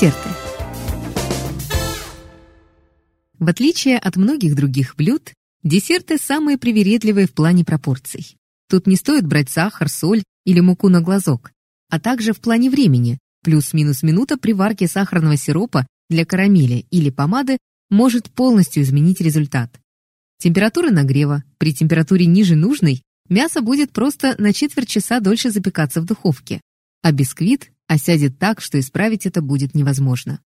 Десерты. В отличие от многих других блюд, десерты самые привередливые в плане пропорций. Тут не стоит брать сахар, соль или муку на глазок, а также в плане времени. Плюс-минус минута при варке сахарного сиропа для карамели или помады может полностью изменить результат. Температура нагрева. При температуре ниже нужной мясо будет просто на четверть часа дольше запекаться в духовке, а бисквит осядет так, что исправить это будет невозможно.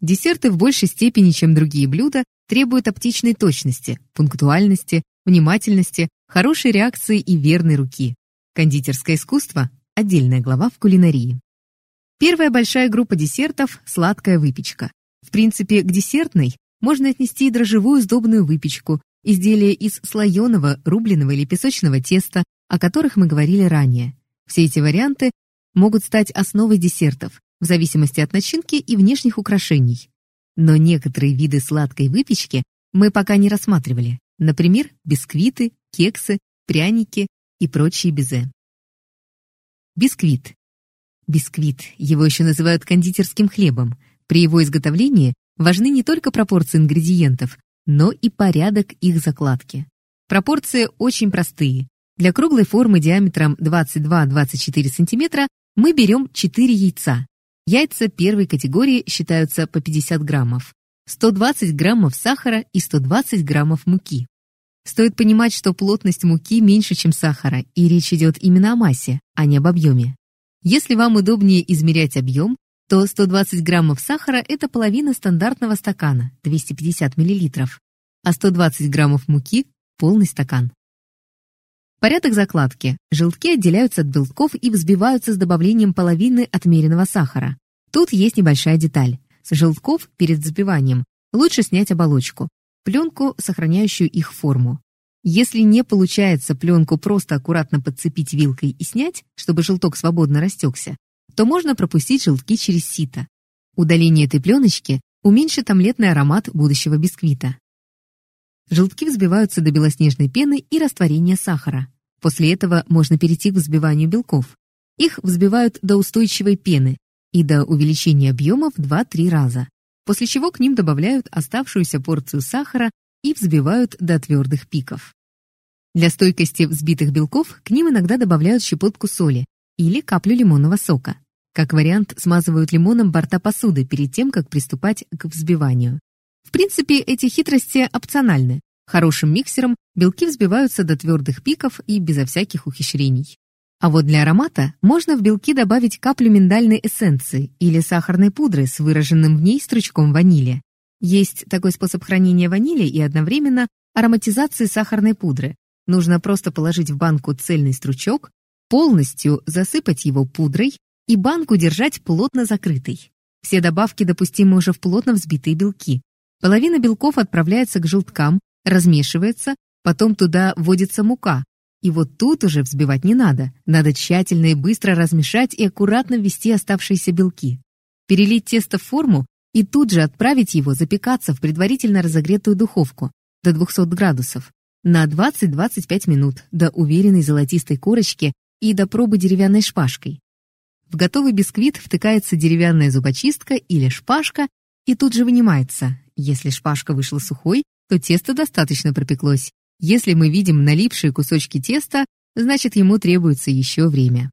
Десерты в большей степени, чем другие блюда, требуют оптичной точности, пунктуальности, внимательности, хорошей реакции и верной руки. Кондитерское искусство – отдельная глава в кулинарии. Первая большая группа десертов – сладкая выпечка. В принципе, к десертной можно отнести и дрожжевую сдобную выпечку, изделия из слоеного, рубленого или песочного теста, о которых мы говорили ранее. Все эти варианты могут стать основой десертов, в зависимости от начинки и внешних украшений. Но некоторые виды сладкой выпечки мы пока не рассматривали, например, бисквиты, кексы, пряники и прочие безе. Бисквит. Бисквит, его еще называют кондитерским хлебом. При его изготовлении важны не только пропорции ингредиентов, но и порядок их закладки. Пропорции очень простые. Для круглой формы диаметром 22-24 см мы берем 4 яйца, Яйца первой категории считаются по 50 граммов, 120 граммов сахара и 120 граммов муки. Стоит понимать, что плотность муки меньше, чем сахара, и речь идет именно о массе, а не об объеме. Если вам удобнее измерять объем, то 120 граммов сахара – это половина стандартного стакана, 250 миллилитров, а 120 граммов муки – полный стакан. Порядок закладки. Желтки отделяются от белков и взбиваются с добавлением половины отмеренного сахара. Тут есть небольшая деталь. С желтков перед взбиванием лучше снять оболочку, пленку, сохраняющую их форму. Если не получается пленку просто аккуратно подцепить вилкой и снять, чтобы желток свободно растекся, то можно пропустить желтки через сито. Удаление этой пленочки уменьшит омлетный аромат будущего бисквита. Желтки взбиваются до белоснежной пены и растворения сахара. После этого можно перейти к взбиванию белков. Их взбивают до устойчивой пены и до увеличения объема в 2-3 раза, после чего к ним добавляют оставшуюся порцию сахара и взбивают до твердых пиков. Для стойкости взбитых белков к ним иногда добавляют щепотку соли или каплю лимонного сока. Как вариант, смазывают лимоном борта посуды перед тем, как приступать к взбиванию. В принципе, эти хитрости опциональны. Хорошим миксером белки взбиваются до твердых пиков и безо всяких ухищрений. А вот для аромата можно в белки добавить каплю миндальной эссенции или сахарной пудры с выраженным в ней стручком ванили. Есть такой способ хранения ванили и одновременно ароматизации сахарной пудры. Нужно просто положить в банку цельный стручок, полностью засыпать его пудрой и банку держать плотно закрытой. Все добавки допустимы уже в плотно взбитые белки. Половина белков отправляется к желткам, размешивается, потом туда вводится мука. И вот тут уже взбивать не надо. Надо тщательно и быстро размешать и аккуратно ввести оставшиеся белки. Перелить тесто в форму и тут же отправить его запекаться в предварительно разогретую духовку до 200 градусов на 20-25 минут до уверенной золотистой корочки и до пробы деревянной шпажкой. В готовый бисквит втыкается деревянная зубочистка или шпажка и тут же вынимается, если шпажка вышла сухой, то тесто достаточно пропеклось. Если мы видим налипшие кусочки теста, значит ему требуется еще время.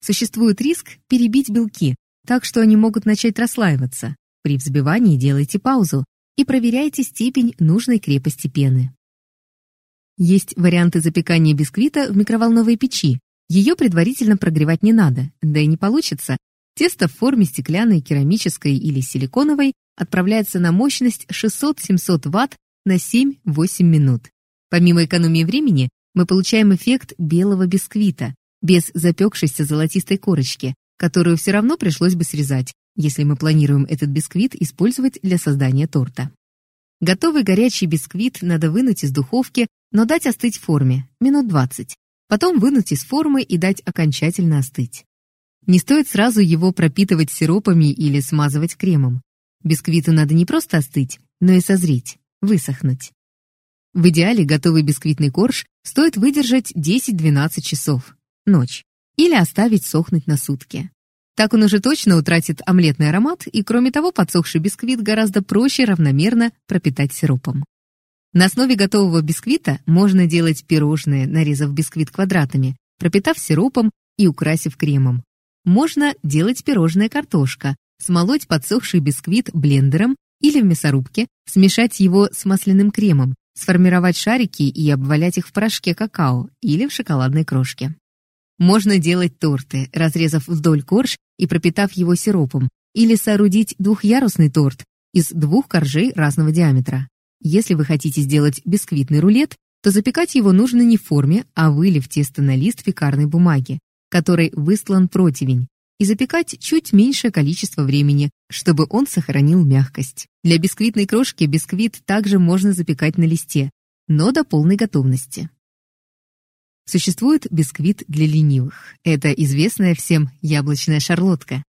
Существует риск перебить белки, так что они могут начать расслаиваться. При взбивании делайте паузу и проверяйте степень нужной крепости пены. Есть варианты запекания бисквита в микроволновой печи. Ее предварительно прогревать не надо, да и не получится. Тесто в форме стеклянной, керамической или силиконовой отправляется на мощность 600-700 Вт на 7-8 минут. Помимо экономии времени, мы получаем эффект белого бисквита, без запекшейся золотистой корочки, которую все равно пришлось бы срезать, если мы планируем этот бисквит использовать для создания торта. Готовый горячий бисквит надо вынуть из духовки, но дать остыть в форме, минут 20. Потом вынуть из формы и дать окончательно остыть. Не стоит сразу его пропитывать сиропами или смазывать кремом. Бисквиту надо не просто остыть, но и созреть, высохнуть. В идеале готовый бисквитный корж стоит выдержать 10-12 часов, ночь, или оставить сохнуть на сутки. Так он уже точно утратит омлетный аромат, и кроме того, подсохший бисквит гораздо проще равномерно пропитать сиропом. На основе готового бисквита можно делать пирожные, нарезав бисквит квадратами, пропитав сиропом и украсив кремом. Можно делать пирожное картошка, смолоть подсохший бисквит блендером или в мясорубке, смешать его с масляным кремом, сформировать шарики и обвалять их в порошке какао или в шоколадной крошке. Можно делать торты, разрезав вдоль корж и пропитав его сиропом, или соорудить двухъярусный торт из двух коржей разного диаметра. Если вы хотите сделать бисквитный рулет, то запекать его нужно не в форме, а вылив тесто на лист фекарной бумаги, который выслан противень, и запекать чуть меньшее количество времени, чтобы он сохранил мягкость. Для бисквитной крошки бисквит также можно запекать на листе, но до полной готовности. Существует бисквит для ленивых. Это известная всем яблочная шарлотка.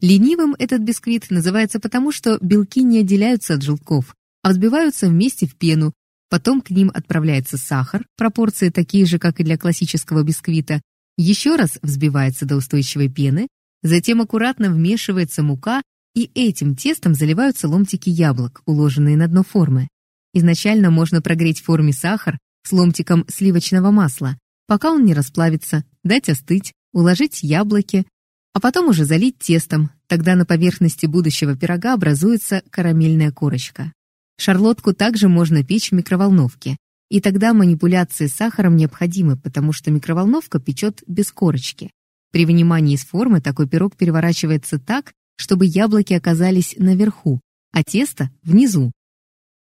Ленивым этот бисквит называется потому, что белки не отделяются от желтков, а взбиваются вместе в пену, потом к ним отправляется сахар, пропорции такие же, как и для классического бисквита, еще раз взбивается до устойчивой пены, затем аккуратно вмешивается мука, и этим тестом заливаются ломтики яблок, уложенные на дно формы. Изначально можно прогреть в форме сахар с ломтиком сливочного масла, пока он не расплавится, дать остыть, уложить яблоки, а потом уже залить тестом, тогда на поверхности будущего пирога образуется карамельная корочка. Шарлотку также можно печь в микроволновке, и тогда манипуляции с сахаром необходимы, потому что микроволновка печет без корочки. При вынимании из формы такой пирог переворачивается так, чтобы яблоки оказались наверху, а тесто — внизу.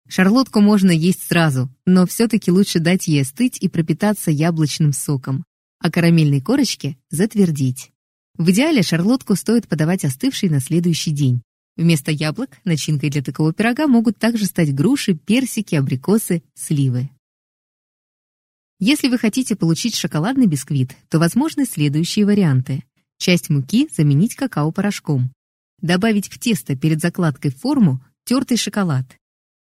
Шарлотку можно есть сразу, но все-таки лучше дать ей остыть и пропитаться яблочным соком, а карамельной корочке затвердить. В идеале шарлотку стоит подавать остывшей на следующий день. Вместо яблок начинкой для такого пирога могут также стать груши, персики, абрикосы, сливы. Если вы хотите получить шоколадный бисквит, то возможны следующие варианты. Часть муки заменить какао-порошком. Добавить в тесто перед закладкой в форму тертый шоколад.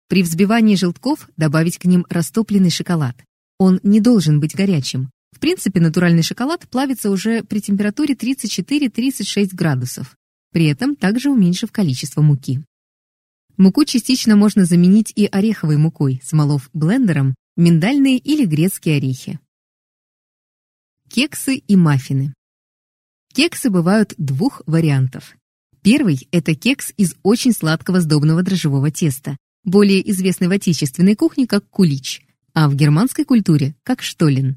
При взбивании желтков добавить к ним растопленный шоколад. Он не должен быть горячим. В принципе, натуральный шоколад плавится уже при температуре 34-36 градусов, при этом также уменьшив количество муки. Муку частично можно заменить и ореховой мукой, смолов блендером миндальные или грецкие орехи. Кексы и маффины. Кексы бывают двух вариантов. Первый – это кекс из очень сладкого сдобного дрожжевого теста, более известный в отечественной кухне как кулич, а в германской культуре как штолен.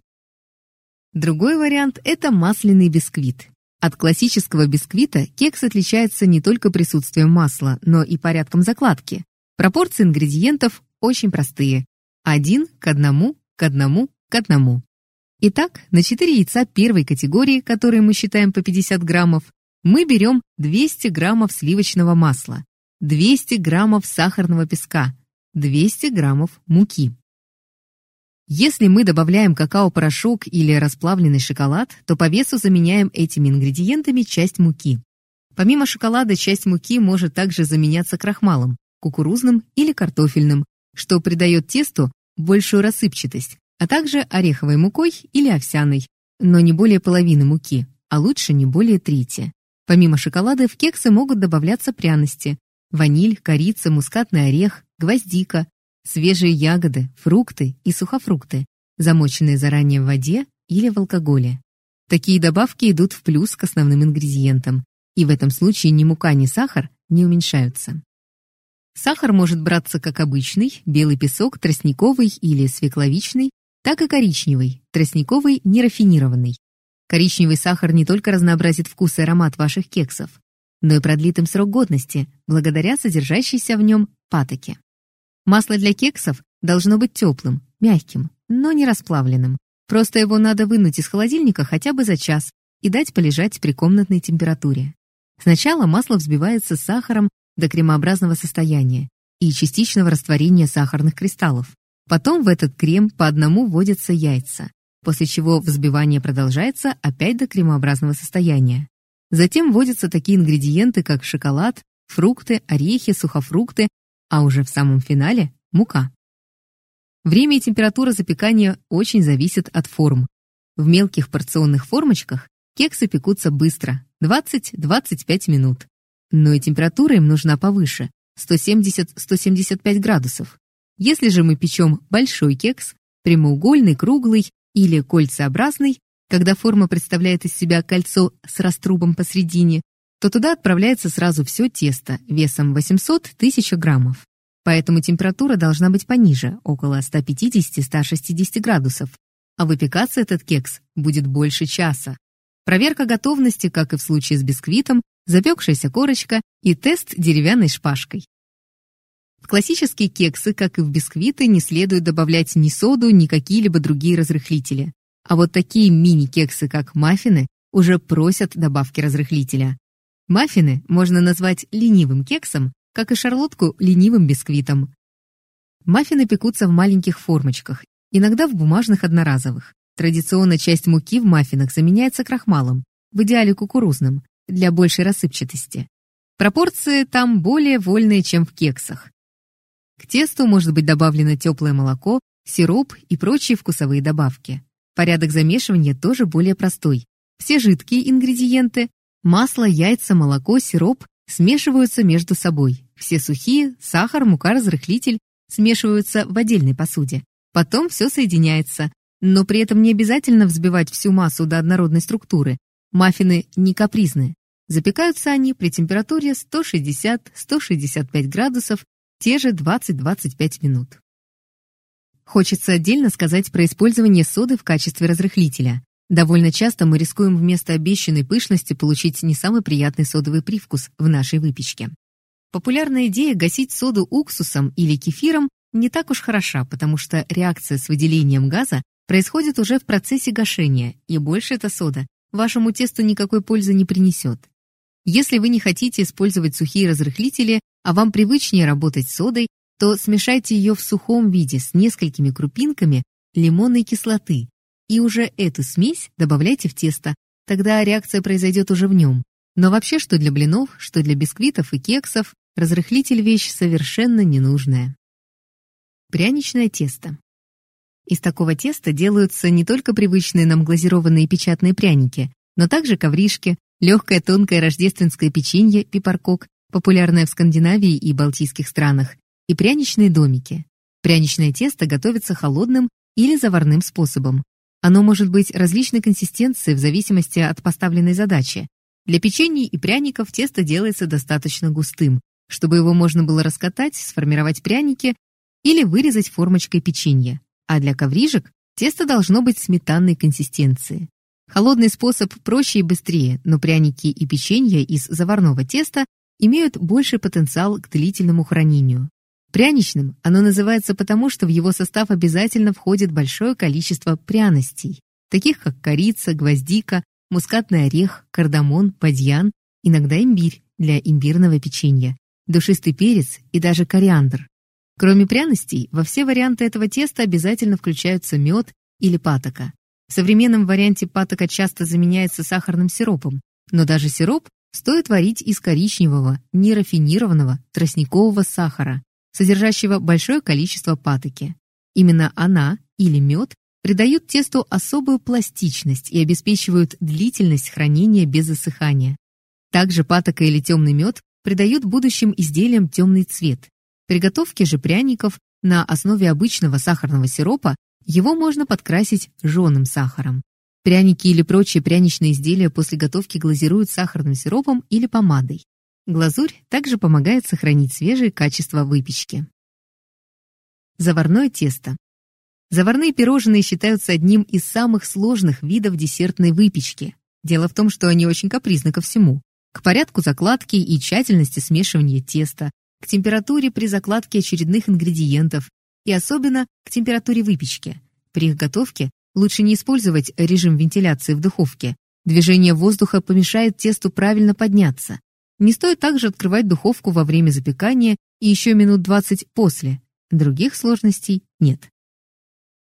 Другой вариант – это масляный бисквит. От классического бисквита кекс отличается не только присутствием масла, но и порядком закладки. Пропорции ингредиентов очень простые. Один к одному, к одному, к одному. Итак, на 4 яйца первой категории, которые мы считаем по 50 граммов, мы берем 200 граммов сливочного масла, 200 граммов сахарного песка, 200 граммов муки. Если мы добавляем какао-порошок или расплавленный шоколад, то по весу заменяем этими ингредиентами часть муки. Помимо шоколада, часть муки может также заменяться крахмалом, кукурузным или картофельным, что придает тесту большую рассыпчатость, а также ореховой мукой или овсяной, но не более половины муки, а лучше не более трети. Помимо шоколада в кексы могут добавляться пряности – ваниль, корица, мускатный орех, гвоздика, свежие ягоды, фрукты и сухофрукты, замоченные заранее в воде или в алкоголе. Такие добавки идут в плюс к основным ингредиентам, и в этом случае ни мука, ни сахар не уменьшаются. Сахар может браться как обычный, белый песок, тростниковый или свекловичный, так и коричневый, тростниковый нерафинированный. Коричневый сахар не только разнообразит вкус и аромат ваших кексов, но и продлит им срок годности, благодаря содержащейся в нем патоке. Масло для кексов должно быть теплым, мягким, но не расплавленным. Просто его надо вынуть из холодильника хотя бы за час и дать полежать при комнатной температуре. Сначала масло взбивается с сахаром до кремообразного состояния и частичного растворения сахарных кристаллов. Потом в этот крем по одному вводятся яйца, после чего взбивание продолжается опять до кремообразного состояния. Затем вводятся такие ингредиенты, как шоколад, фрукты, орехи, сухофрукты, а уже в самом финале – мука. Время и температура запекания очень зависят от форм. В мелких порционных формочках кексы пекутся быстро, 20-25 минут. Но и температура им нужна повыше, 170-175 градусов. Если же мы печем большой кекс, прямоугольный, круглый или кольцеобразный, когда форма представляет из себя кольцо с раструбом посредине, то туда отправляется сразу все тесто весом 800-1000 граммов. Поэтому температура должна быть пониже, около 150-160 градусов, а выпекаться этот кекс будет больше часа. Проверка готовности, как и в случае с бисквитом, запекшаяся корочка и тест деревянной шпажкой. В классические кексы, как и в бисквиты, не следует добавлять ни соду, ни какие-либо другие разрыхлители. А вот такие мини-кексы, как маффины, уже просят добавки разрыхлителя. Маффины можно назвать ленивым кексом, как и шарлотку ленивым бисквитом. Маффины пекутся в маленьких формочках, иногда в бумажных одноразовых. Традиционно часть муки в маффинах заменяется крахмалом, в идеале кукурузным, для большей рассыпчатости. Пропорции там более вольные, чем в кексах. К тесту может быть добавлено теплое молоко, сироп и прочие вкусовые добавки. Порядок замешивания тоже более простой. Все жидкие ингредиенты – масло, яйца, молоко, сироп – смешиваются между собой. Все сухие – сахар, мука, разрыхлитель – смешиваются в отдельной посуде. Потом все соединяется, но при этом не обязательно взбивать всю массу до однородной структуры. Маффины не капризны. Запекаются они при температуре 160-165 градусов те же 20-25 минут. Хочется отдельно сказать про использование соды в качестве разрыхлителя. Довольно часто мы рискуем вместо обещанной пышности получить не самый приятный содовый привкус в нашей выпечке. Популярная идея гасить соду уксусом или кефиром не так уж хороша, потому что реакция с выделением газа происходит уже в процессе гашения, и больше эта сода вашему тесту никакой пользы не принесет. Если вы не хотите использовать сухие разрыхлители, а вам привычнее работать с содой, то смешайте ее в сухом виде с несколькими крупинками лимонной кислоты и уже эту смесь добавляйте в тесто, тогда реакция произойдет уже в нем. Но вообще, что для блинов, что для бисквитов и кексов, разрыхлитель вещь совершенно ненужная. Пряничное тесто. Из такого теста делаются не только привычные нам глазированные печатные пряники, но также ковришки, легкое тонкое рождественское печенье, пипаркок, популярное в Скандинавии и Балтийских странах, и пряничные домики. Пряничное тесто готовится холодным или заварным способом. Оно может быть различной консистенции в зависимости от поставленной задачи. Для печенья и пряников тесто делается достаточно густым, чтобы его можно было раскатать, сформировать пряники или вырезать формочкой печенья. А для коврижек тесто должно быть сметанной консистенции. Холодный способ проще и быстрее, но пряники и печенье из заварного теста имеют больший потенциал к длительному хранению. Пряничным оно называется потому, что в его состав обязательно входит большое количество пряностей, таких как корица, гвоздика, мускатный орех, кардамон, бадьян, иногда имбирь для имбирного печенья, душистый перец и даже кориандр. Кроме пряностей, во все варианты этого теста обязательно включаются мед или патока. В современном варианте патока часто заменяется сахарным сиропом, но даже сироп стоит варить из коричневого, нерафинированного тростникового сахара, содержащего большое количество патоки. Именно она или мед придают тесту особую пластичность и обеспечивают длительность хранения без засыхания. Также патока или темный мед придают будущим изделиям темный цвет. При готовке же пряников на основе обычного сахарного сиропа его можно подкрасить жженым сахаром. Пряники или прочие пряничные изделия после готовки глазируют сахарным сиропом или помадой. Глазурь также помогает сохранить свежие качества выпечки. Заварное тесто. Заварные пирожные считаются одним из самых сложных видов десертной выпечки. Дело в том, что они очень капризны ко всему. К порядку закладки и тщательности смешивания теста, к температуре при закладке очередных ингредиентов и особенно к температуре выпечки. При их готовке лучше не использовать режим вентиляции в духовке. Движение воздуха помешает тесту правильно подняться. Не стоит также открывать духовку во время запекания и еще минут 20 после. Других сложностей нет.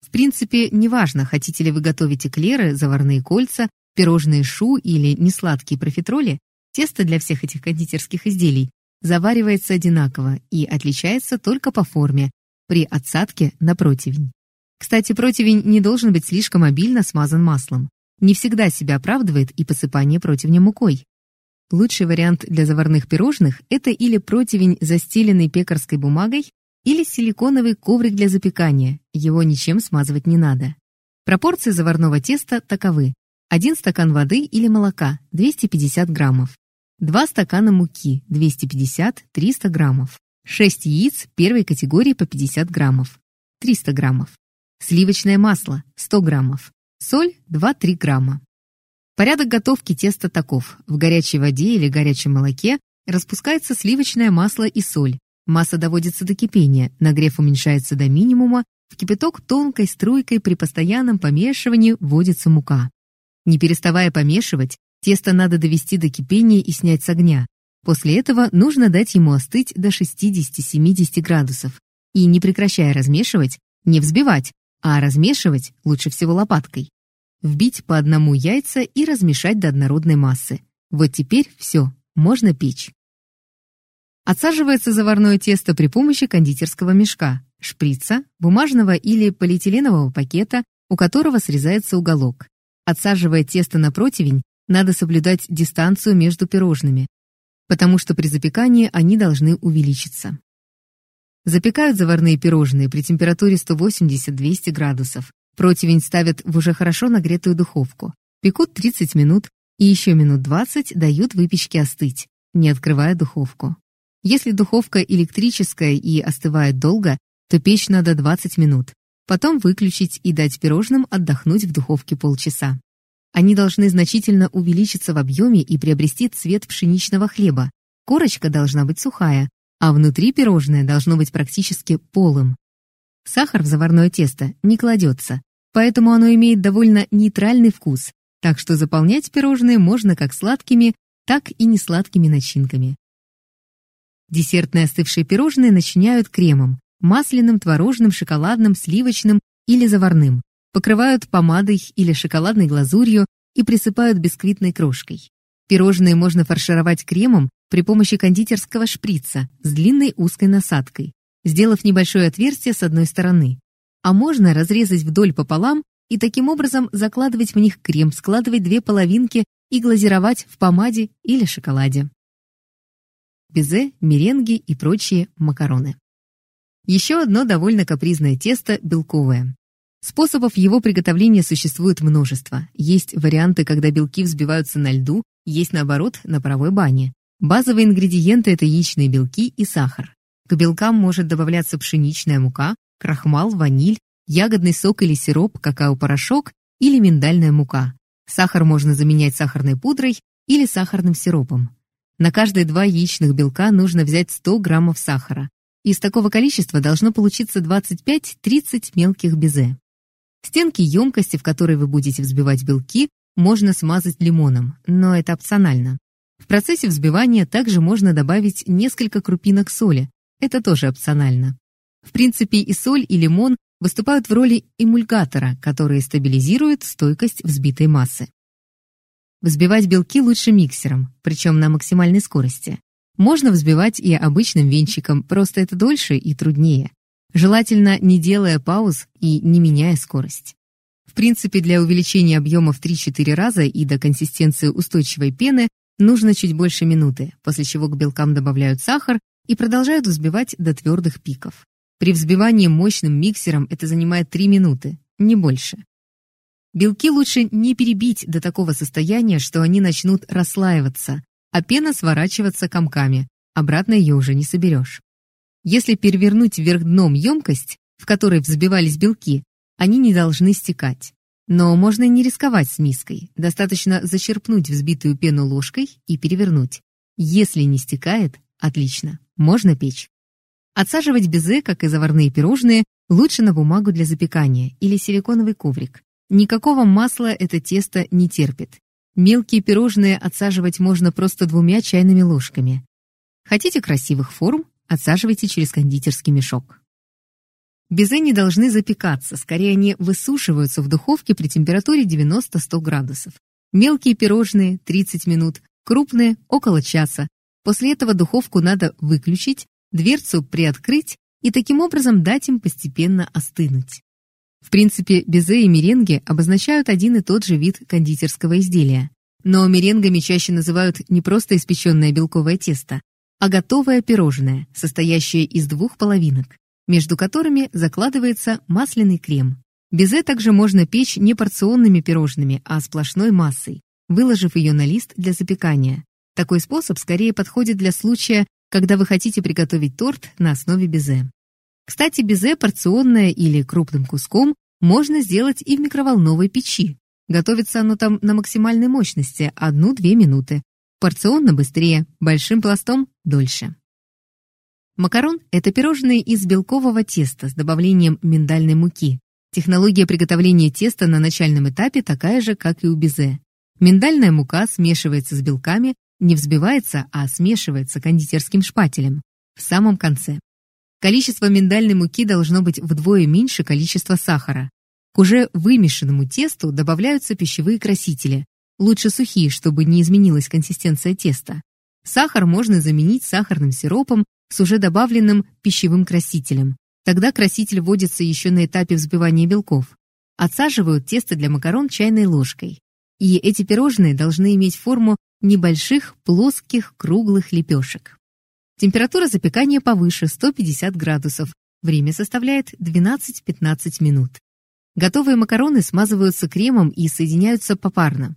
В принципе, неважно, хотите ли вы готовить эклеры, заварные кольца, пирожные шу или несладкие профитроли, тесто для всех этих кондитерских изделий заваривается одинаково и отличается только по форме, при отсадке на противень. Кстати, противень не должен быть слишком обильно смазан маслом. Не всегда себя оправдывает и посыпание противня мукой. Лучший вариант для заварных пирожных – это или противень, застеленный пекарской бумагой, или силиконовый коврик для запекания, его ничем смазывать не надо. Пропорции заварного теста таковы. 1 стакан воды или молока – 250 граммов. 2 стакана муки – 250-300 граммов. 6 яиц первой категории по 50 граммов – 300 граммов. Сливочное масло – 100 граммов. Соль – 2-3 грамма. Порядок готовки теста таков. В горячей воде или горячем молоке распускается сливочное масло и соль. Масса доводится до кипения, нагрев уменьшается до минимума, в кипяток тонкой струйкой при постоянном помешивании вводится мука. Не переставая помешивать, тесто надо довести до кипения и снять с огня. После этого нужно дать ему остыть до 60-70 градусов. И, не прекращая размешивать, не взбивать, а размешивать лучше всего лопаткой. Вбить по одному яйца и размешать до однородной массы. Вот теперь все, можно печь. Отсаживается заварное тесто при помощи кондитерского мешка, шприца, бумажного или полиэтиленового пакета, у которого срезается уголок. Отсаживая тесто на противень, надо соблюдать дистанцию между пирожными, потому что при запекании они должны увеличиться. Запекают заварные пирожные при температуре 180-200 градусов. Противень ставят в уже хорошо нагретую духовку. Пекут 30 минут и еще минут 20 дают выпечке остыть, не открывая духовку. Если духовка электрическая и остывает долго, то печь надо 20 минут. Потом выключить и дать пирожным отдохнуть в духовке полчаса. Они должны значительно увеличиться в объеме и приобрести цвет пшеничного хлеба. Корочка должна быть сухая, а внутри пирожное должно быть практически полым. Сахар в заварное тесто не кладется, поэтому оно имеет довольно нейтральный вкус, так что заполнять пирожные можно как сладкими, так и несладкими начинками. Десертные остывшие пирожные начиняют кремом, масляным, творожным, шоколадным, сливочным или заварным, покрывают помадой или шоколадной глазурью и присыпают бисквитной крошкой. Пирожные можно фаршировать кремом при помощи кондитерского шприца с длинной узкой насадкой, сделав небольшое отверстие с одной стороны. А можно разрезать вдоль пополам и таким образом закладывать в них крем, складывать две половинки и глазировать в помаде или шоколаде безе, меренги и прочие макароны. Еще одно довольно капризное тесто – белковое. Способов его приготовления существует множество. Есть варианты, когда белки взбиваются на льду, есть, наоборот, на паровой бане. Базовые ингредиенты – это яичные белки и сахар. К белкам может добавляться пшеничная мука, крахмал, ваниль, ягодный сок или сироп, какао-порошок или миндальная мука. Сахар можно заменять сахарной пудрой или сахарным сиропом. На каждые два яичных белка нужно взять 100 граммов сахара. Из такого количества должно получиться 25-30 мелких безе. Стенки емкости, в которой вы будете взбивать белки, можно смазать лимоном, но это опционально. В процессе взбивания также можно добавить несколько крупинок соли, это тоже опционально. В принципе, и соль, и лимон выступают в роли эмульгатора, который стабилизирует стойкость взбитой массы. Взбивать белки лучше миксером, причем на максимальной скорости. Можно взбивать и обычным венчиком, просто это дольше и труднее. Желательно не делая пауз и не меняя скорость. В принципе, для увеличения объема в 3-4 раза и до консистенции устойчивой пены нужно чуть больше минуты, после чего к белкам добавляют сахар и продолжают взбивать до твердых пиков. При взбивании мощным миксером это занимает 3 минуты, не больше. Белки лучше не перебить до такого состояния, что они начнут расслаиваться, а пена сворачиваться комками. Обратно ее уже не соберешь. Если перевернуть вверх дном емкость, в которой взбивались белки, они не должны стекать. Но можно не рисковать с миской. Достаточно зачерпнуть взбитую пену ложкой и перевернуть. Если не стекает, отлично, можно печь. Отсаживать безе, как и заварные пирожные, лучше на бумагу для запекания или силиконовый коврик. Никакого масла это тесто не терпит. Мелкие пирожные отсаживать можно просто двумя чайными ложками. Хотите красивых форм? Отсаживайте через кондитерский мешок. Безе не должны запекаться, скорее они высушиваются в духовке при температуре 90-100 градусов. Мелкие пирожные – 30 минут, крупные – около часа. После этого духовку надо выключить, дверцу приоткрыть и таким образом дать им постепенно остынуть. В принципе, безе и меренги обозначают один и тот же вид кондитерского изделия. Но меренгами чаще называют не просто испеченное белковое тесто, а готовое пирожное, состоящее из двух половинок, между которыми закладывается масляный крем. Безе также можно печь не порционными пирожными, а сплошной массой, выложив ее на лист для запекания. Такой способ скорее подходит для случая, когда вы хотите приготовить торт на основе безе. Кстати, безе порционное или крупным куском можно сделать и в микроволновой печи. Готовится оно там на максимальной мощности 1-2 минуты. Порционно быстрее, большим пластом дольше. Макарон – это пирожные из белкового теста с добавлением миндальной муки. Технология приготовления теста на начальном этапе такая же, как и у безе. Миндальная мука смешивается с белками, не взбивается, а смешивается кондитерским шпателем в самом конце. Количество миндальной муки должно быть вдвое меньше количества сахара. К уже вымешанному тесту добавляются пищевые красители, лучше сухие, чтобы не изменилась консистенция теста. Сахар можно заменить сахарным сиропом с уже добавленным пищевым красителем. Тогда краситель вводится еще на этапе взбивания белков. Отсаживают тесто для макарон чайной ложкой. И эти пирожные должны иметь форму небольших плоских круглых лепешек. Температура запекания повыше 150 градусов. Время составляет 12-15 минут. Готовые макароны смазываются кремом и соединяются попарно.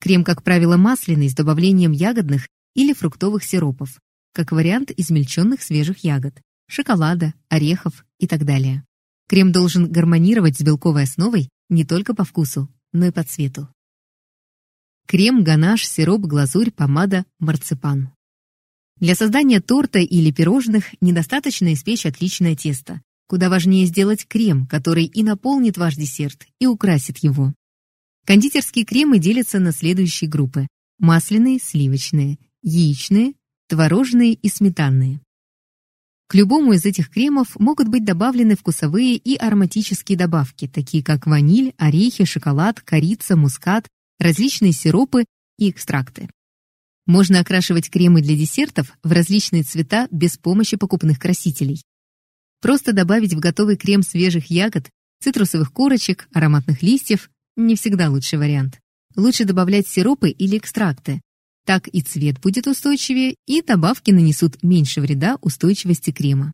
Крем, как правило, масляный с добавлением ягодных или фруктовых сиропов, как вариант измельченных свежих ягод, шоколада, орехов и так далее. Крем должен гармонировать с белковой основой не только по вкусу, но и по цвету. Крем, ганаш, сироп, глазурь, помада, марципан. Для создания торта или пирожных недостаточно испечь отличное тесто. Куда важнее сделать крем, который и наполнит ваш десерт, и украсит его. Кондитерские кремы делятся на следующие группы. Масляные, сливочные, яичные, творожные и сметанные. К любому из этих кремов могут быть добавлены вкусовые и ароматические добавки, такие как ваниль, орехи, шоколад, корица, мускат, различные сиропы и экстракты. Можно окрашивать кремы для десертов в различные цвета без помощи покупных красителей. Просто добавить в готовый крем свежих ягод, цитрусовых корочек, ароматных листьев – не всегда лучший вариант. Лучше добавлять сиропы или экстракты. Так и цвет будет устойчивее, и добавки нанесут меньше вреда устойчивости крема.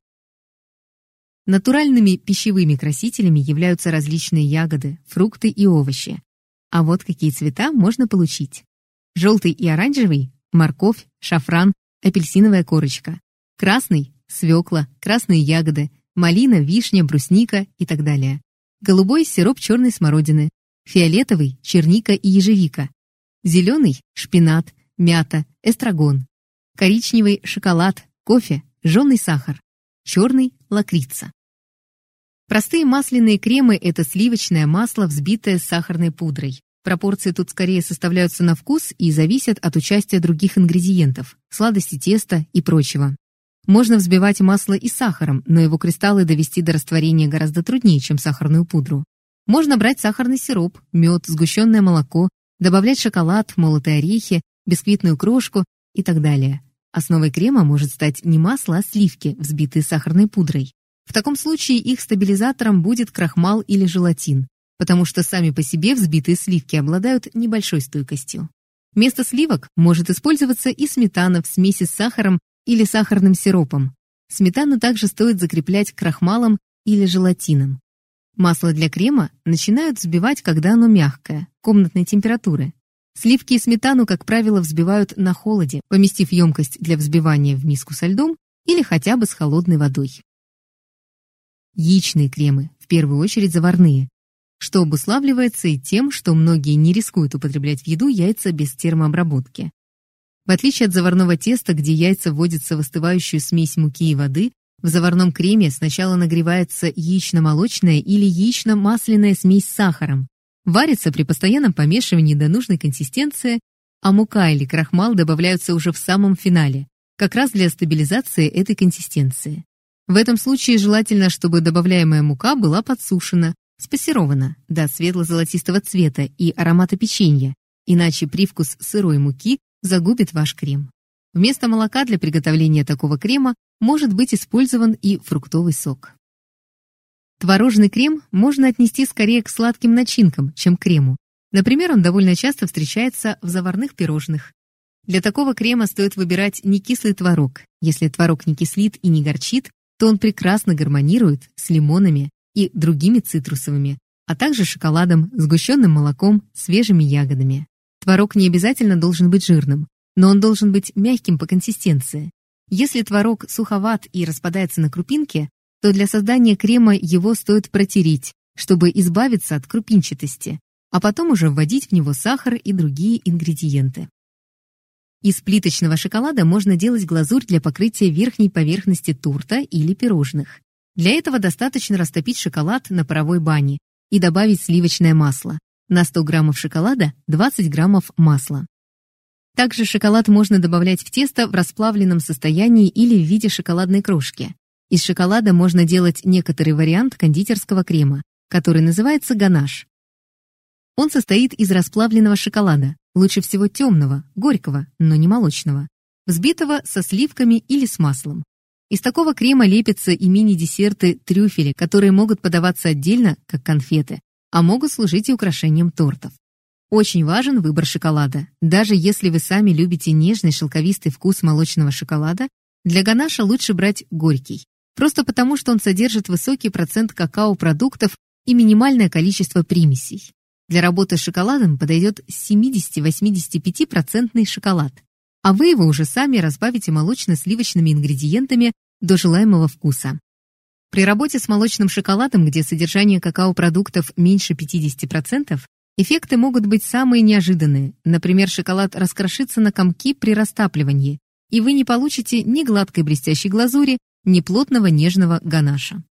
Натуральными пищевыми красителями являются различные ягоды, фрукты и овощи. А вот какие цвета можно получить. Желтый и оранжевый морковь, шафран, апельсиновая корочка. Красный – свекла, красные ягоды, малина, вишня, брусника и так далее. Голубой – сироп черной смородины. Фиолетовый – черника и ежевика. Зеленый – шпинат, мята, эстрагон. Коричневый – шоколад, кофе, жженый сахар. Черный – лакрица. Простые масляные кремы – это сливочное масло, взбитое с сахарной пудрой. Пропорции тут скорее составляются на вкус и зависят от участия других ингредиентов, сладости теста и прочего. Можно взбивать масло и сахаром, но его кристаллы довести до растворения гораздо труднее, чем сахарную пудру. Можно брать сахарный сироп, мед, сгущенное молоко, добавлять шоколад, молотые орехи, бисквитную крошку и так далее. Основой крема может стать не масло, а сливки, взбитые сахарной пудрой. В таком случае их стабилизатором будет крахмал или желатин потому что сами по себе взбитые сливки обладают небольшой стойкостью. Вместо сливок может использоваться и сметана в смеси с сахаром или сахарным сиропом. Сметану также стоит закреплять крахмалом или желатином. Масло для крема начинают взбивать, когда оно мягкое, комнатной температуры. Сливки и сметану, как правило, взбивают на холоде, поместив емкость для взбивания в миску со льдом или хотя бы с холодной водой. Яичные кремы, в первую очередь заварные, что обуславливается и тем, что многие не рискуют употреблять в еду яйца без термообработки. В отличие от заварного теста, где яйца вводятся в остывающую смесь муки и воды, в заварном креме сначала нагревается яично-молочная или яично-масляная смесь с сахаром, варится при постоянном помешивании до нужной консистенции, а мука или крахмал добавляются уже в самом финале, как раз для стабилизации этой консистенции. В этом случае желательно, чтобы добавляемая мука была подсушена, Спассеровано до светло-золотистого цвета и аромата печенья, иначе привкус сырой муки загубит ваш крем. Вместо молока для приготовления такого крема может быть использован и фруктовый сок. Творожный крем можно отнести скорее к сладким начинкам, чем к крему. Например, он довольно часто встречается в заварных пирожных. Для такого крема стоит выбирать не кислый творог. Если творог не кислит и не горчит, то он прекрасно гармонирует с лимонами и другими цитрусовыми, а также шоколадом, сгущенным молоком, свежими ягодами. Творог не обязательно должен быть жирным, но он должен быть мягким по консистенции. Если творог суховат и распадается на крупинки, то для создания крема его стоит протереть, чтобы избавиться от крупинчатости, а потом уже вводить в него сахар и другие ингредиенты. Из плиточного шоколада можно делать глазурь для покрытия верхней поверхности торта или пирожных. Для этого достаточно растопить шоколад на паровой бане и добавить сливочное масло. На 100 граммов шоколада 20 граммов масла. Также шоколад можно добавлять в тесто в расплавленном состоянии или в виде шоколадной крошки. Из шоколада можно делать некоторый вариант кондитерского крема, который называется ганаш. Он состоит из расплавленного шоколада, лучше всего темного, горького, но не молочного, взбитого со сливками или с маслом. Из такого крема лепятся и мини-десерты трюфели, которые могут подаваться отдельно, как конфеты, а могут служить и украшением тортов. Очень важен выбор шоколада. Даже если вы сами любите нежный шелковистый вкус молочного шоколада, для ганаша лучше брать горький. Просто потому, что он содержит высокий процент какао-продуктов и минимальное количество примесей. Для работы с шоколадом подойдет 70-85% шоколад, а вы его уже сами разбавите молочно-сливочными ингредиентами до желаемого вкуса. При работе с молочным шоколадом, где содержание какао-продуктов меньше 50%, эффекты могут быть самые неожиданные. Например, шоколад раскрошится на комки при растапливании, и вы не получите ни гладкой блестящей глазури, ни плотного нежного ганаша.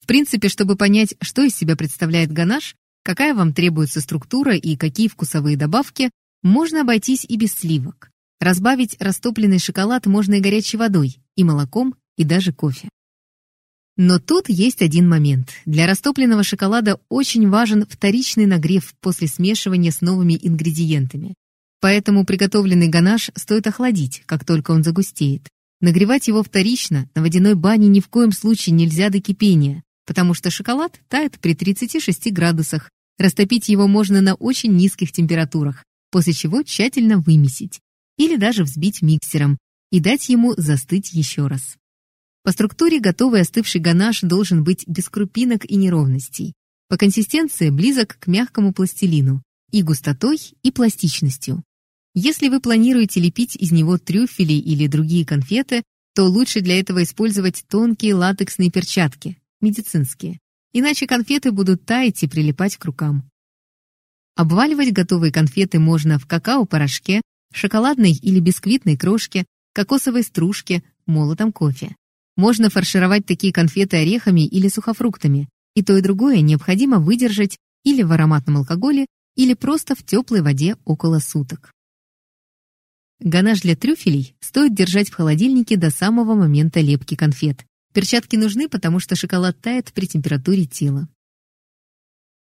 В принципе, чтобы понять, что из себя представляет ганаш, какая вам требуется структура и какие вкусовые добавки, можно обойтись и без сливок. Разбавить растопленный шоколад можно и горячей водой, и молоком, и даже кофе. Но тут есть один момент. Для растопленного шоколада очень важен вторичный нагрев после смешивания с новыми ингредиентами. Поэтому приготовленный ганаш стоит охладить, как только он загустеет. Нагревать его вторично на водяной бане ни в коем случае нельзя до кипения, потому что шоколад тает при 36 градусах. Растопить его можно на очень низких температурах, после чего тщательно вымесить или даже взбить миксером и дать ему застыть еще раз. По структуре готовый остывший ганаш должен быть без крупинок и неровностей. По консистенции близок к мягкому пластилину и густотой, и пластичностью. Если вы планируете лепить из него трюфели или другие конфеты, то лучше для этого использовать тонкие латексные перчатки, медицинские. Иначе конфеты будут таять и прилипать к рукам. Обваливать готовые конфеты можно в какао-порошке, шоколадной или бисквитной крошке, кокосовой стружке, молотом кофе. Можно фаршировать такие конфеты орехами или сухофруктами. И то, и другое необходимо выдержать или в ароматном алкоголе, или просто в теплой воде около суток. Ганаш для трюфелей стоит держать в холодильнике до самого момента лепки конфет. Перчатки нужны, потому что шоколад тает при температуре тела.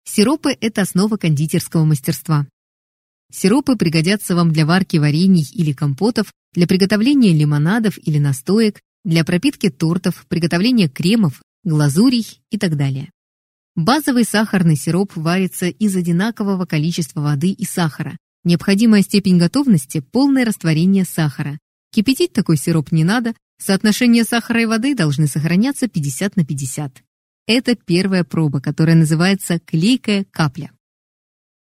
Сиропы – это основа кондитерского мастерства. Сиропы пригодятся вам для варки варений или компотов, для приготовления лимонадов или настоек, для пропитки тортов, приготовления кремов, глазурей и так далее. Базовый сахарный сироп варится из одинакового количества воды и сахара. Необходимая степень готовности – полное растворение сахара. Кипятить такой сироп не надо, соотношение сахара и воды должны сохраняться 50 на 50. Это первая проба, которая называется клейкая капля.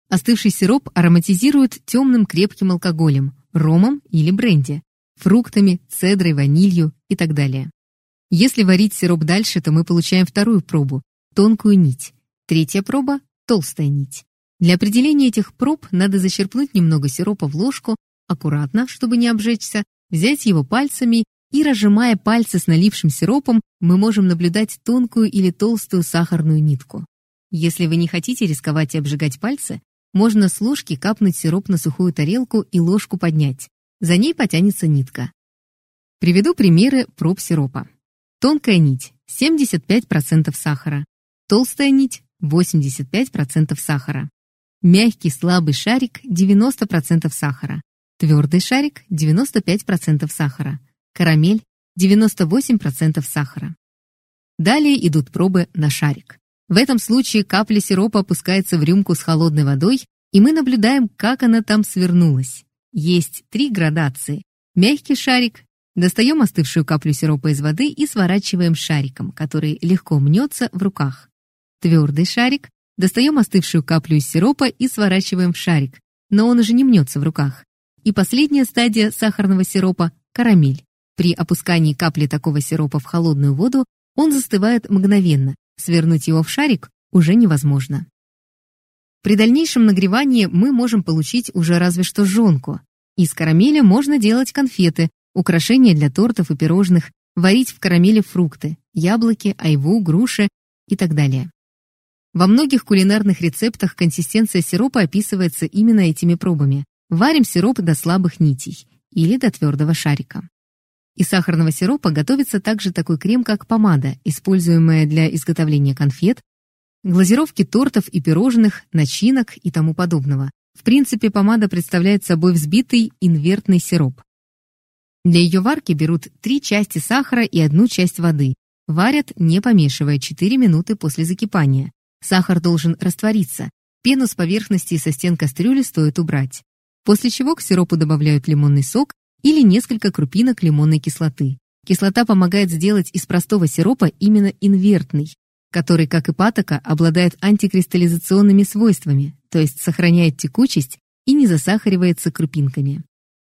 Остывший сироп ароматизируют темным крепким алкоголем, ромом или бренди, фруктами, цедрой, ванилью и так далее. Если варить сироп дальше, то мы получаем вторую пробу – тонкую нить. Третья проба – толстая нить. Для определения этих проб надо зачерпнуть немного сиропа в ложку, аккуратно, чтобы не обжечься, взять его пальцами и, разжимая пальцы с налившим сиропом, мы можем наблюдать тонкую или толстую сахарную нитку. Если вы не хотите рисковать и обжигать пальцы, можно с ложки капнуть сироп на сухую тарелку и ложку поднять. За ней потянется нитка. Приведу примеры проб сиропа. Тонкая нить – 75% сахара. Толстая нить – 85% сахара. Мягкий слабый шарик – 90% сахара. Твердый шарик – 95% сахара. Карамель – 98% сахара. Далее идут пробы на шарик. В этом случае капля сиропа опускается в рюмку с холодной водой, и мы наблюдаем, как она там свернулась. Есть три градации. Мягкий шарик, достаем остывшую каплю сиропа из воды и сворачиваем шариком, который легко мнется в руках. Твердый шарик, достаем остывшую каплю из сиропа и сворачиваем в шарик, но он уже не мнется в руках. И последняя стадия сахарного сиропа – карамель. При опускании капли такого сиропа в холодную воду он застывает мгновенно, свернуть его в шарик уже невозможно. При дальнейшем нагревании мы можем получить уже разве что жонку. Из карамели можно делать конфеты, украшения для тортов и пирожных, варить в карамели фрукты, яблоки, айву, груши и так далее. Во многих кулинарных рецептах консистенция сиропа описывается именно этими пробами. Варим сироп до слабых нитей или до твердого шарика. Из сахарного сиропа готовится также такой крем, как помада, используемая для изготовления конфет, глазировки тортов и пирожных, начинок и тому подобного. В принципе, помада представляет собой взбитый инвертный сироп. Для ее варки берут три части сахара и одну часть воды. Варят, не помешивая, 4 минуты после закипания. Сахар должен раствориться. Пену с поверхности и со стен кастрюли стоит убрать. После чего к сиропу добавляют лимонный сок или несколько крупинок лимонной кислоты. Кислота помогает сделать из простого сиропа именно инвертный, который, как и патока, обладает антикристаллизационными свойствами, то есть сохраняет текучесть и не засахаривается крупинками.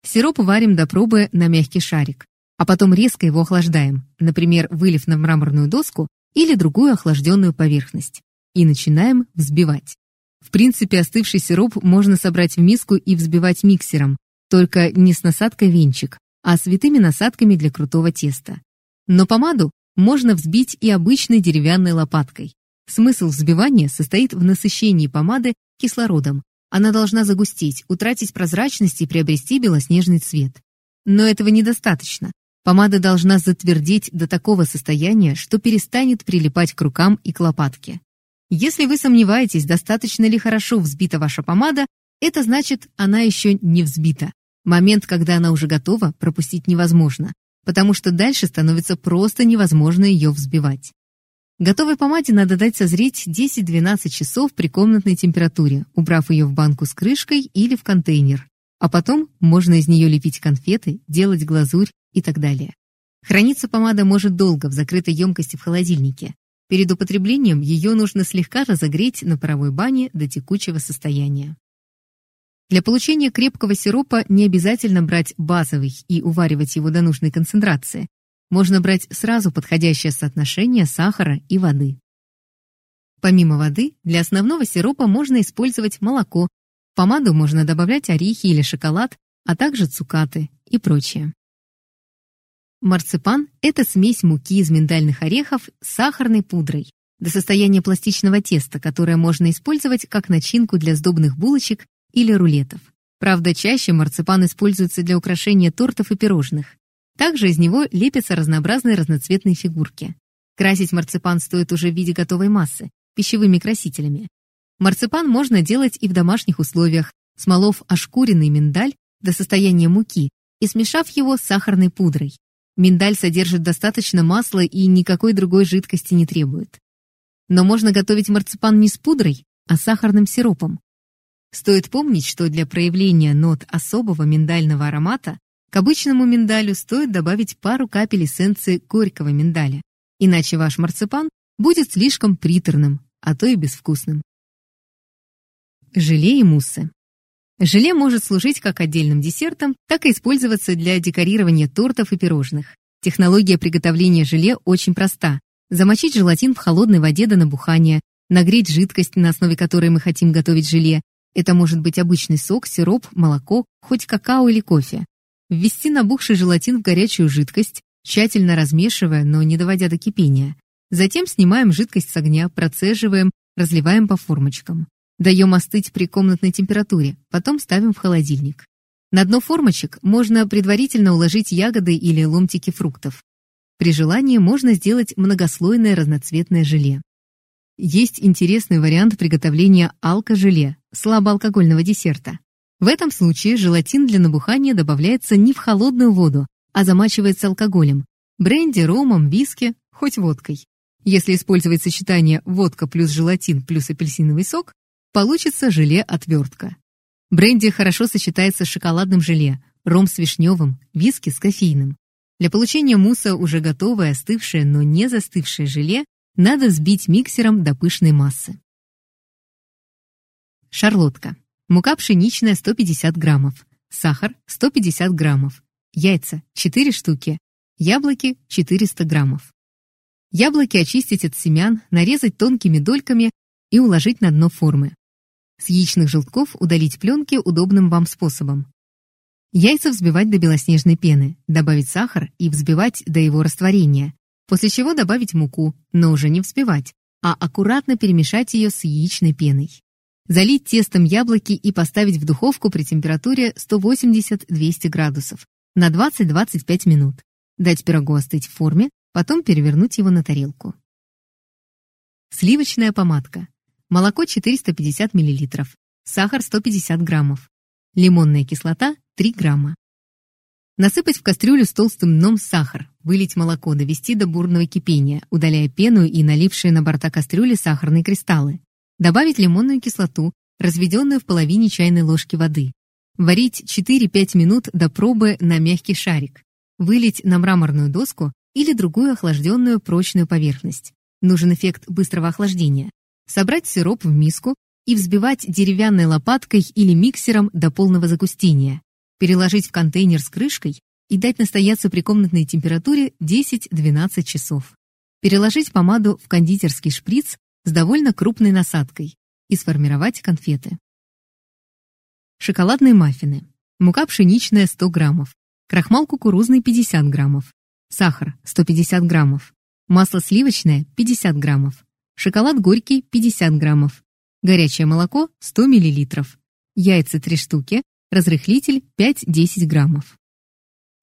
Сироп варим до пробы на мягкий шарик, а потом резко его охлаждаем, например, вылив на мраморную доску или другую охлажденную поверхность, и начинаем взбивать. В принципе, остывший сироп можно собрать в миску и взбивать миксером, только не с насадкой венчик, а с витыми насадками для крутого теста. Но помаду можно взбить и обычной деревянной лопаткой. Смысл взбивания состоит в насыщении помады кислородом. Она должна загустеть, утратить прозрачность и приобрести белоснежный цвет. Но этого недостаточно. Помада должна затвердеть до такого состояния, что перестанет прилипать к рукам и к лопатке. Если вы сомневаетесь, достаточно ли хорошо взбита ваша помада, это значит, она еще не взбита. Момент, когда она уже готова, пропустить невозможно потому что дальше становится просто невозможно ее взбивать. Готовой помаде надо дать созреть 10-12 часов при комнатной температуре, убрав ее в банку с крышкой или в контейнер. А потом можно из нее лепить конфеты, делать глазурь и так далее. Храниться помада может долго в закрытой емкости в холодильнике. Перед употреблением ее нужно слегка разогреть на паровой бане до текучего состояния. Для получения крепкого сиропа не обязательно брать базовый и уваривать его до нужной концентрации. Можно брать сразу подходящее соотношение сахара и воды. Помимо воды, для основного сиропа можно использовать молоко. В помаду можно добавлять орехи или шоколад, а также цукаты и прочее. Марципан – это смесь муки из миндальных орехов с сахарной пудрой до состояния пластичного теста, которое можно использовать как начинку для сдобных булочек или рулетов. Правда, чаще марципан используется для украшения тортов и пирожных. Также из него лепятся разнообразные разноцветные фигурки. Красить марципан стоит уже в виде готовой массы, пищевыми красителями. Марципан можно делать и в домашних условиях, смолов ошкуренный миндаль до состояния муки и смешав его с сахарной пудрой. Миндаль содержит достаточно масла и никакой другой жидкости не требует. Но можно готовить марципан не с пудрой, а с сахарным сиропом. Стоит помнить, что для проявления нот особого миндального аромата к обычному миндалю стоит добавить пару капель эссенции горького миндаля, иначе ваш марципан будет слишком приторным, а то и безвкусным. Желе и муссы. Желе может служить как отдельным десертом, так и использоваться для декорирования тортов и пирожных. Технология приготовления желе очень проста. Замочить желатин в холодной воде до набухания, нагреть жидкость, на основе которой мы хотим готовить желе, это может быть обычный сок, сироп, молоко, хоть какао или кофе. Ввести набухший желатин в горячую жидкость, тщательно размешивая, но не доводя до кипения. Затем снимаем жидкость с огня, процеживаем, разливаем по формочкам. Даем остыть при комнатной температуре, потом ставим в холодильник. На дно формочек можно предварительно уложить ягоды или ломтики фруктов. При желании можно сделать многослойное разноцветное желе. Есть интересный вариант приготовления алкожеле, слабоалкогольного десерта. В этом случае желатин для набухания добавляется не в холодную воду, а замачивается алкоголем, бренди, ромом, виски, хоть водкой. Если использовать сочетание водка плюс желатин плюс апельсиновый сок, получится желе-отвертка. Бренди хорошо сочетается с шоколадным желе, ром с вишневым, виски с кофейным. Для получения мусса уже готовое, остывшее, но не застывшее желе надо взбить миксером до пышной массы. Шарлотка. Мука пшеничная 150 граммов. Сахар 150 граммов. Яйца 4 штуки. Яблоки 400 граммов. Яблоки очистить от семян, нарезать тонкими дольками и уложить на дно формы. С яичных желтков удалить пленки удобным вам способом. Яйца взбивать до белоснежной пены, добавить сахар и взбивать до его растворения, после чего добавить муку, но уже не взбивать, а аккуратно перемешать ее с яичной пеной. Залить тестом яблоки и поставить в духовку при температуре 180-200 градусов на 20-25 минут. Дать пирогу остыть в форме, потом перевернуть его на тарелку. Сливочная помадка. Молоко 450 мл, сахар 150 граммов, лимонная кислота 3 грамма. Насыпать в кастрюлю с толстым дном сахар, вылить молоко, довести до бурного кипения, удаляя пену и налившие на борта кастрюли сахарные кристаллы. Добавить лимонную кислоту, разведенную в половине чайной ложки воды. Варить 4-5 минут до пробы на мягкий шарик. Вылить на мраморную доску или другую охлажденную прочную поверхность. Нужен эффект быстрого охлаждения. Собрать сироп в миску и взбивать деревянной лопаткой или миксером до полного загустения переложить в контейнер с крышкой и дать настояться при комнатной температуре 10-12 часов. Переложить помаду в кондитерский шприц с довольно крупной насадкой и сформировать конфеты. Шоколадные маффины. Мука пшеничная 100 граммов. Крахмал кукурузный 50 граммов. Сахар 150 граммов. Масло сливочное 50 граммов. Шоколад горький 50 граммов. Горячее молоко 100 миллилитров. Яйца 3 штуки, разрыхлитель 5-10 граммов.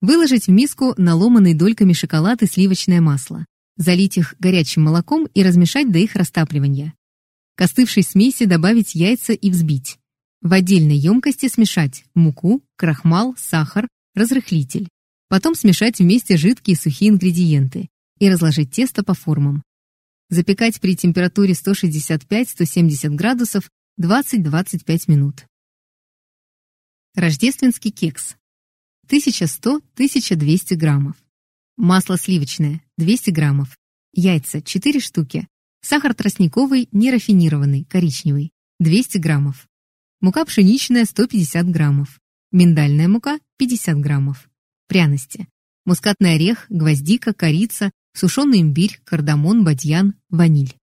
Выложить в миску наломанный дольками шоколад и сливочное масло. Залить их горячим молоком и размешать до их растапливания. К остывшей смеси добавить яйца и взбить. В отдельной емкости смешать муку, крахмал, сахар, разрыхлитель. Потом смешать вместе жидкие и сухие ингредиенты и разложить тесто по формам. Запекать при температуре 165-170 градусов 20-25 минут. Рождественский кекс. 1100-1200 граммов. Масло сливочное 200 граммов. Яйца 4 штуки. Сахар тростниковый, нерафинированный, коричневый 200 граммов. Мука пшеничная 150 граммов. Миндальная мука 50 граммов. Пряности. Мускатный орех, гвоздика, корица, сушеный имбирь, кардамон, бадьян, ваниль.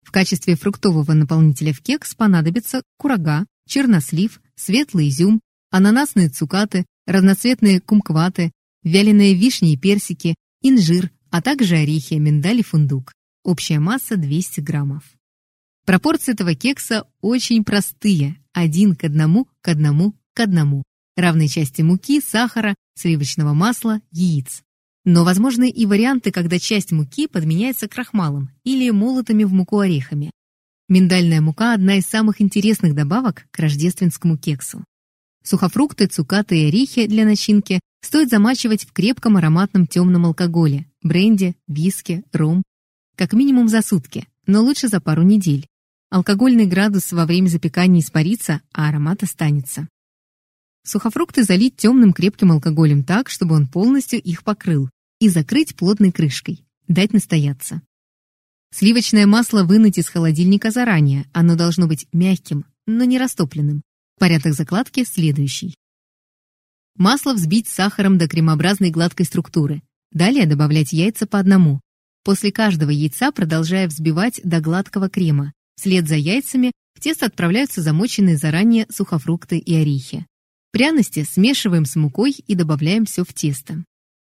В качестве фруктового наполнителя в кекс понадобится курага, чернослив, светлый изюм, ананасные цукаты, разноцветные кумкваты, вяленые вишни и персики, инжир, а также орехи, миндаль и фундук. Общая масса 200 граммов. Пропорции этого кекса очень простые. Один к одному, к одному, к одному. Равные части муки, сахара, сливочного масла, яиц. Но возможны и варианты, когда часть муки подменяется крахмалом или молотыми в муку орехами. Миндальная мука – одна из самых интересных добавок к рождественскому кексу. Сухофрукты, цукаты и орехи для начинки стоит замачивать в крепком ароматном темном алкоголе – бренди, виски, ром. Как минимум за сутки, но лучше за пару недель. Алкогольный градус во время запекания испарится, а аромат останется. Сухофрукты залить темным крепким алкоголем так, чтобы он полностью их покрыл, и закрыть плотной крышкой. Дать настояться. Сливочное масло вынуть из холодильника заранее, оно должно быть мягким, но не растопленным. Порядок закладки следующий. Масло взбить с сахаром до кремообразной гладкой структуры. Далее добавлять яйца по одному. После каждого яйца продолжая взбивать до гладкого крема. Вслед за яйцами в тесто отправляются замоченные заранее сухофрукты и орехи. Пряности смешиваем с мукой и добавляем все в тесто.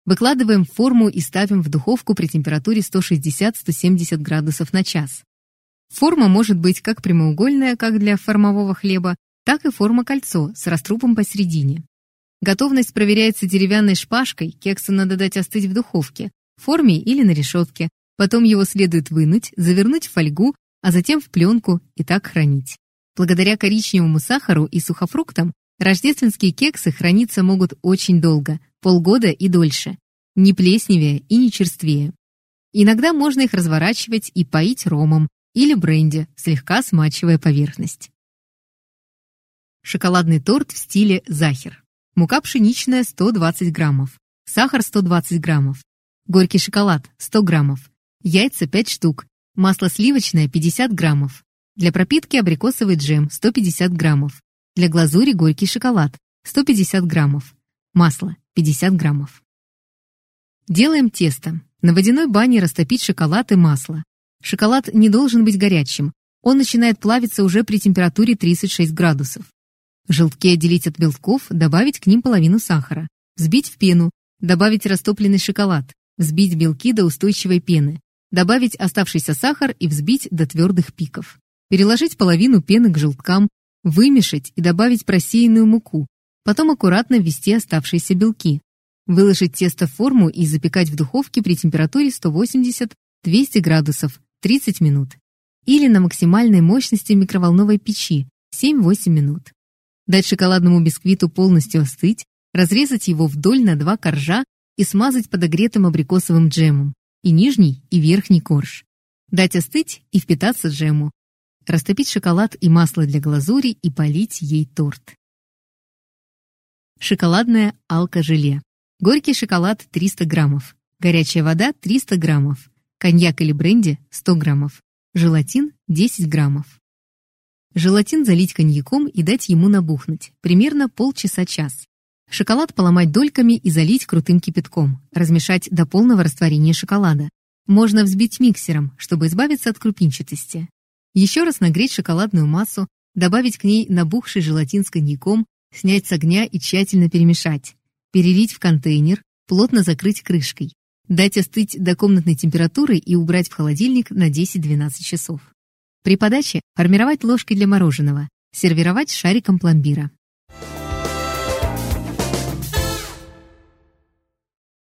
Выкладываем в форму и ставим в духовку при температуре 160-170 градусов на час. Форма может быть как прямоугольная, как для формового хлеба, так и форма-кольцо с раструбом посередине. Готовность проверяется деревянной шпажкой, кексу надо дать остыть в духовке, в форме или на решетке, потом его следует вынуть, завернуть в фольгу, а затем в пленку и так хранить. Благодаря коричневому сахару и сухофруктам рождественские кексы храниться могут очень долго, полгода и дольше, не плесневее и не черствее. Иногда можно их разворачивать и поить ромом или бренди, слегка смачивая поверхность. Шоколадный торт в стиле захер. Мука пшеничная 120 граммов. Сахар 120 граммов. Горький шоколад 100 граммов. Яйца 5 штук. Масло сливочное 50 граммов. Для пропитки абрикосовый джем 150 граммов. Для глазури горький шоколад 150 граммов. Масло 50 граммов. Делаем тесто. На водяной бане растопить шоколад и масло. Шоколад не должен быть горячим. Он начинает плавиться уже при температуре 36 градусов. Желтки отделить от белков, добавить к ним половину сахара. Взбить в пену, добавить растопленный шоколад, взбить белки до устойчивой пены, добавить оставшийся сахар и взбить до твердых пиков. Переложить половину пены к желткам, вымешать и добавить просеянную муку, потом аккуратно ввести оставшиеся белки. Выложить тесто в форму и запекать в духовке при температуре 180-200 градусов 30 минут. Или на максимальной мощности микроволновой печи 7-8 минут дать шоколадному бисквиту полностью остыть, разрезать его вдоль на два коржа и смазать подогретым абрикосовым джемом, и нижний, и верхний корж. Дать остыть и впитаться джему. Растопить шоколад и масло для глазури и полить ей торт. Шоколадное алко-желе. Горький шоколад 300 граммов. Горячая вода 300 граммов. Коньяк или бренди 100 граммов. Желатин 10 граммов. Желатин залить коньяком и дать ему набухнуть, примерно полчаса-час. Шоколад поломать дольками и залить крутым кипятком, размешать до полного растворения шоколада. Можно взбить миксером, чтобы избавиться от крупинчатости. Еще раз нагреть шоколадную массу, добавить к ней набухший желатин с коньяком, снять с огня и тщательно перемешать. Перелить в контейнер, плотно закрыть крышкой. Дать остыть до комнатной температуры и убрать в холодильник на 10-12 часов. При подаче формировать ложкой для мороженого, сервировать шариком пломбира.